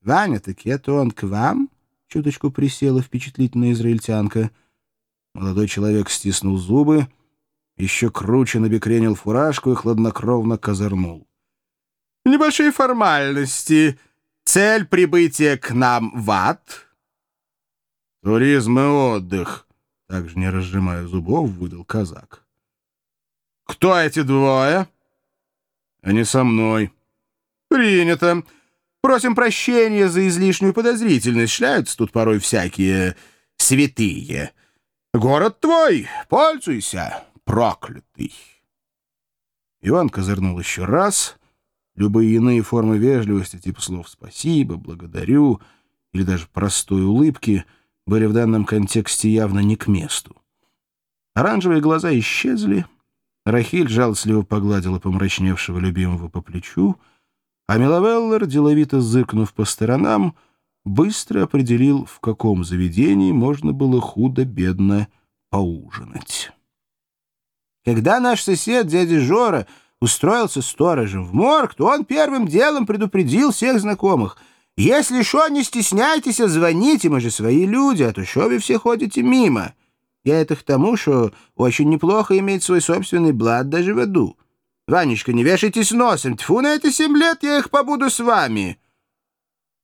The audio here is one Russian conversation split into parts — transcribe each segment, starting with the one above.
Ваня, так это он к вам?» — чуточку присела впечатлительная израильтянка. Молодой человек стиснул зубы, еще круче набекренил фуражку и хладнокровно козырнул. «Небольшие формальности. Цель прибытия к нам в ад?» «Туризм и отдых», — также не разжимая зубов, выдал казак. «Кто эти двое?» «Они со мной». «Принято. Просим прощения за излишнюю подозрительность. Шляются тут порой всякие святые. Город твой, пользуйся, проклятый». Иван козырнул еще раз. Любые иные формы вежливости, типа слов «спасибо», «благодарю» или даже простой улыбки, были в данном контексте явно не к месту. Оранжевые глаза исчезли — Рахиль жалостливо погладила помрачневшего любимого по плечу, а Миловеллер, деловито зыркнув по сторонам, быстро определил, в каком заведении можно было худо-бедно поужинать. Когда наш сосед, дядя Жора, устроился сторожем в морг, то он первым делом предупредил всех знакомых. «Если что, не стесняйтесь, а звоните, мы же свои люди, а то что вы все ходите мимо». Я это к тому, что очень неплохо иметь свой собственный блад даже в аду. Ванечка, не вешайтесь носом. Тьфу, на эти семь лет я их побуду с вами.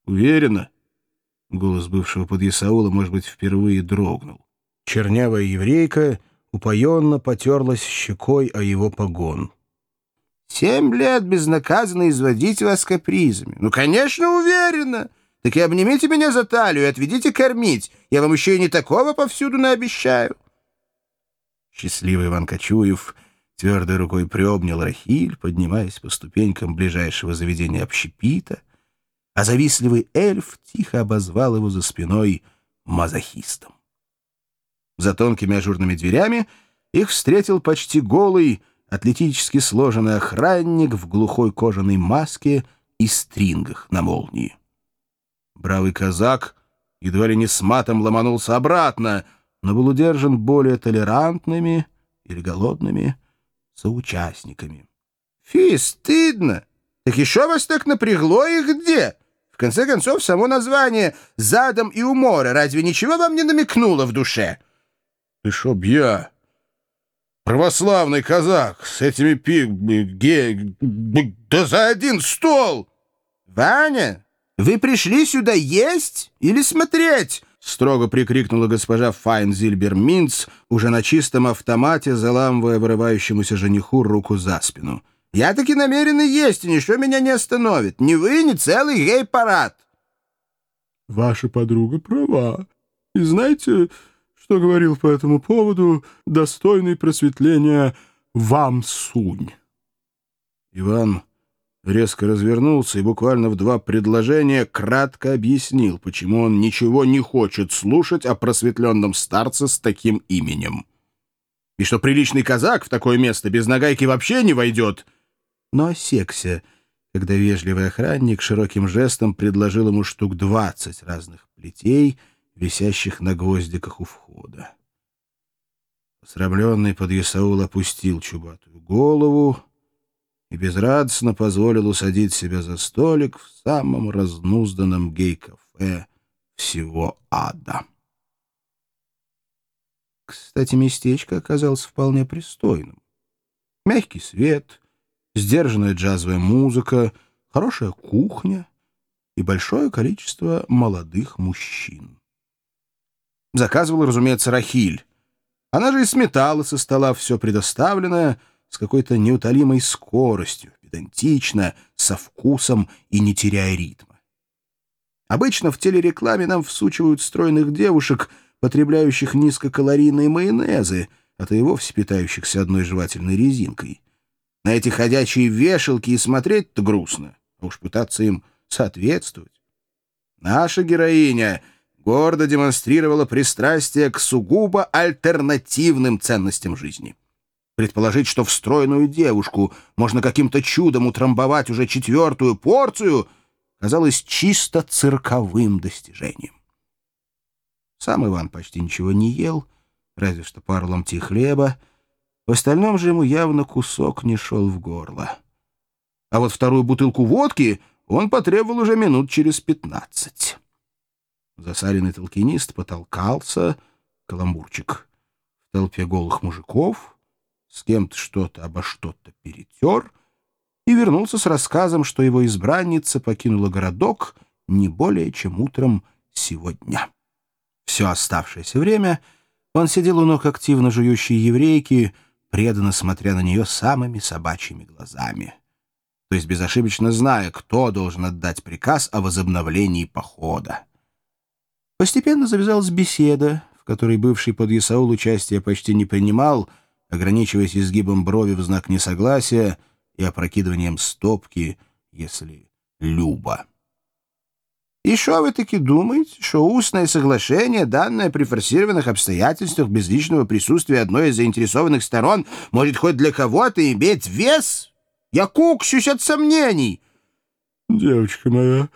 Уверена? Голос бывшего подъясаула, может быть, впервые дрогнул. Чернявая еврейка упоенно потерлась щекой о его погон. «Семь лет безнаказанно изводить вас капризами. Ну, конечно, уверена. Так и обнимите меня за талию и отведите кормить. Я вам еще и не такого повсюду наобещаю. Счастливый Иван Кочуев твердой рукой приобнял Рахиль, поднимаясь по ступенькам ближайшего заведения общепита, а завистливый эльф тихо обозвал его за спиной мазохистом. За тонкими ажурными дверями их встретил почти голый, атлетически сложенный охранник в глухой кожаной маске и стрингах на молнии. Бравый казак едва ли не с матом ломанулся обратно, но был удержан более толерантными или голодными соучастниками. «Фи, стыдно! Так еще вас так напрягло и где? В конце концов, само название «Задом и у моря» разве ничего вам не намекнуло в душе?» «Ты шо, я? Православный казак с этими пи... ге... да за один стол!» «Ваня, «Вы пришли сюда есть или смотреть?» — строго прикрикнула госпожа Файнзильбер Минц, уже на чистом автомате заламывая вырывающемуся жениху руку за спину. «Я таки намерен есть, и ничего меня не остановит. Ни вы, ни целый гей-парад!» «Ваша подруга права. И знаете, что говорил по этому поводу достойный просветления вам Сунь?» Иван резко развернулся и буквально в два предложения кратко объяснил, почему он ничего не хочет слушать о просветленном старце с таким именем. И что приличный казак в такое место без нагайки вообще не войдет. Но осекся, когда вежливый охранник широким жестом предложил ему штук двадцать разных плетей, висящих на гвоздиках у входа. Срамленный подъясаул опустил чубатую голову, и безрадостно позволил усадить себя за столик в самом разнузданном гей-кафе всего ада. Кстати, местечко оказалось вполне пристойным. Мягкий свет, сдержанная джазовая музыка, хорошая кухня и большое количество молодых мужчин. Заказывал, разумеется, Рахиль. Она же и сметала со стола все предоставленное — с какой-то неутолимой скоростью, педантично, со вкусом и не теряя ритма. Обычно в телерекламе нам всучивают стройных девушек, потребляющих низкокалорийные майонезы, а то и вовсе питающихся одной жевательной резинкой. На эти ходячие вешалки и смотреть-то грустно, а уж пытаться им соответствовать. Наша героиня гордо демонстрировала пристрастие к сугубо альтернативным ценностям жизни — Предположить, что встроенную девушку можно каким-то чудом утрамбовать уже четвертую порцию, казалось чисто цирковым достижением. Сам Иван почти ничего не ел, разве что пару ломтей хлеба. В остальном же ему явно кусок не шел в горло. А вот вторую бутылку водки он потребовал уже минут через пятнадцать. Засаленный толкинист потолкался, каламбурчик, в толпе голых мужиков, с кем-то что-то обо что-то перетер и вернулся с рассказом, что его избранница покинула городок не более чем утром сегодня. Все оставшееся время он сидел у ног активно жующей еврейки, преданно смотря на нее самыми собачьими глазами. То есть безошибочно зная, кто должен отдать приказ о возобновлении похода. Постепенно завязалась беседа, в которой бывший подъясаул участия почти не принимал, ограничиваясь изгибом брови в знак несогласия и опрокидыванием стопки, если «люба». И что вы таки думаете, что устное соглашение, данное при форсированных обстоятельствах без личного присутствия одной из заинтересованных сторон, может хоть для кого-то иметь вес? Я куксюсь от сомнений. Девочка моя,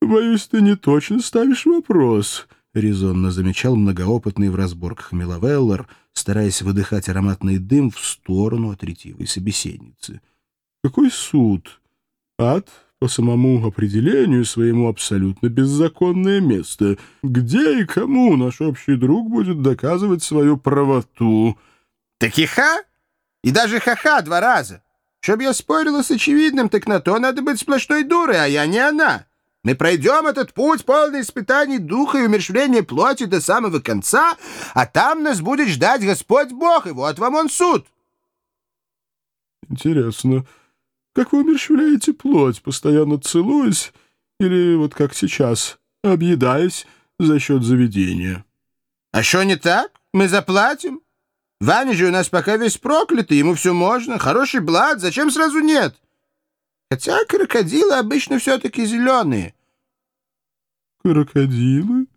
боюсь, ты не точно ставишь вопрос, — резонно замечал многоопытный в разборках Миловеллар, стараясь выдыхать ароматный дым в сторону от ретивой собеседницы. Какой суд? Ад по самому определению своему абсолютно беззаконное место, где и кому наш общий друг будет доказывать свою правоту. Так и ха? И даже ха-ха два раза. Чтоб я спорила с очевидным, так на то надо быть сплошной дурой, а я не она. Мы пройдем этот путь, полный испытаний духа и умерщвления плоти до самого конца, а там нас будет ждать Господь Бог, и вот вам он суд. Интересно, как вы умерщвляете плоть, постоянно целуясь, или вот как сейчас, объедаясь за счет заведения? А что не так? Мы заплатим. Ваня же у нас пока весь проклятый, ему все можно. Хороший блад, зачем сразу нет? Хотя крокодилы обычно все-таки зеленые. Крокодилы?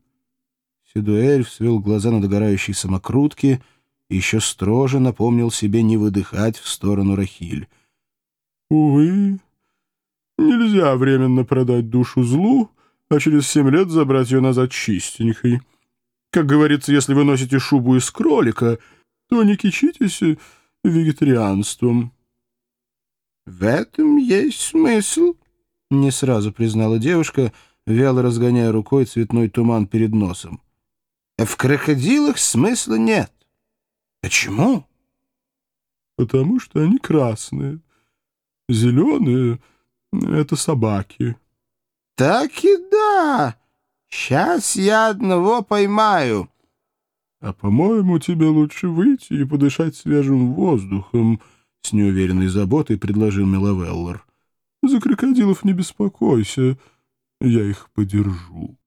Седуэль свел глаза на догорающей самокрутке и еще строже напомнил себе не выдыхать в сторону Рахиль. Увы, нельзя временно продать душу злу, а через семь лет забрать ее назад чистенькой. Как говорится, если вы носите шубу из кролика, то не кичитесь вегетарианством. — В этом есть смысл, — не сразу признала девушка, вяло разгоняя рукой цветной туман перед носом. — В крокодилах смысла нет. — Почему? — Потому что они красные. Зеленые — это собаки. — Так и да. Сейчас я одного поймаю. — А, по-моему, тебе лучше выйти и подышать свежим воздухом, — с неуверенной заботой предложил Миловеллар. — За крокодилов не беспокойся, я их подержу.